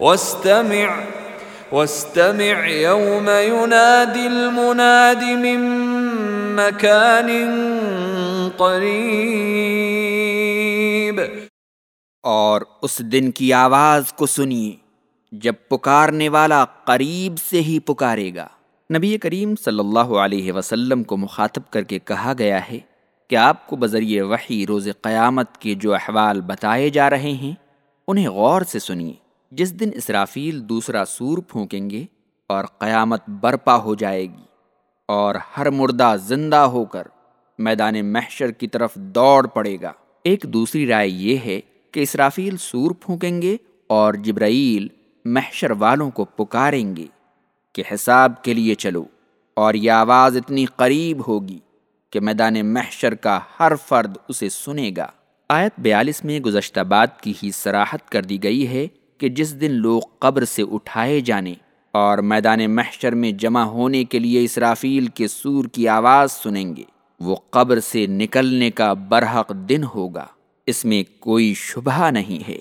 واستمع واستمع يوم ينادي المناد من مكان قريب. اور اس دن کی آواز کو سنیے جب پکارنے والا قریب سے ہی پکارے گا۔ نبی کریم صلی اللہ علیہ وسلم کو مخاطب کر کے کہا گیا ہے کہ آپ کو بذریعہ وحی روز قیامت کے جو احوال بتائے جا رہے ہیں، انہیں غور سے سنیے۔ جس دن اسرافیل دوسرا سور پھونکیں گے اور قیامت برپا ہو جائے گی اور ہر مردہ زندہ ہو کر میدان محشر کی طرف دوڑ پڑے گا۔ ایک دوسری رائے یہ ہے کہ اسرافیل سور پھونکیں گے اور جبرائیل محشر والوں کو پکاریں گے کہ حساب کے لیے چلو اور یہ آواز اتنی قریب ہوگی کہ میدان محشر کا ہر فرد اسے سنے گا۔ آیت بیالیس میں گزشتہ بات کی ہی سراحت کر دی گئی ہے کہ جس دن لوگ قبر سے اٹھائے جانے اور میدان محشر میں جمع ہونے کے لیے اسرافیل کے سور کی آواز سنیں گے، وہ قبر سے نکلنے کا برحق دن ہوگا۔ اس میں کوئی شبہ نہیں ہے۔